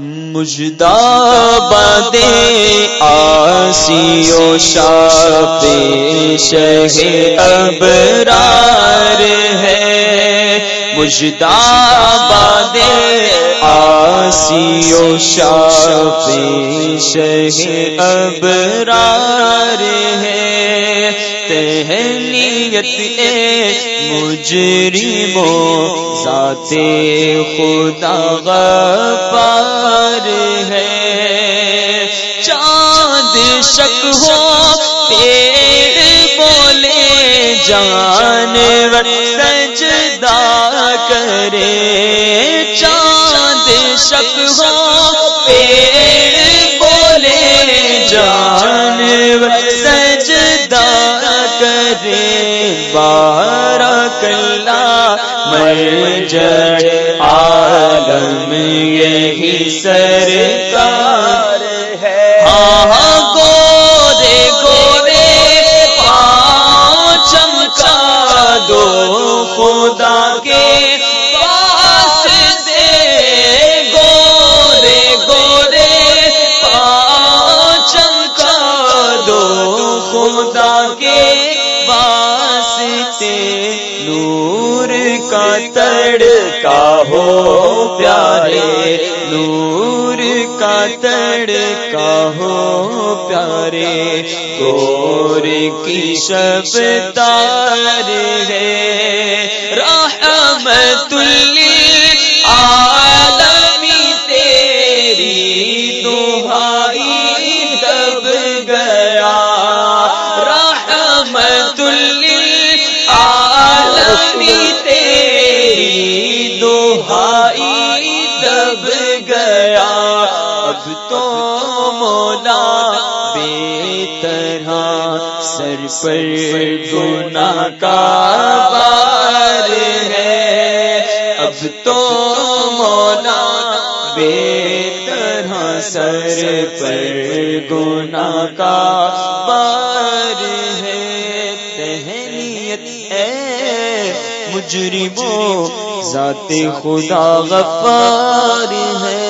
مجدہ بادے آسی و شاپ شہ ابرار ہے۔ مجدہ بادے آسی و شاپ شہ ابرار ہے۔ تہنیت اے مجرمو ذات خدا غفار ہے۔ چاند شک ہو، پیڑ بولے، جانور سجدہ کرے۔ چاند شک ہو کرے بارہ کلا مر جڑ عالم، یہی سرکار ہے۔ ہاں, ہاں، گورے گورے پاؤں چمکا دو، خدا کے گورے گورے چمکا دو، خدا کے واسطے نور کا تڑکا ہو پیارے، نور کا تڑکا ہو پیارے، گور کی شب تار ہے۔ دہائی دب گیا، اب تو مولا بے طرح ہاں، سر پر گنا کا بار ہے۔ اب تو مولا بے طرح ہاں، سر پر گنا کا بار ہے۔ تہنیت اے مجرموں ذات خدا غفار ہے۔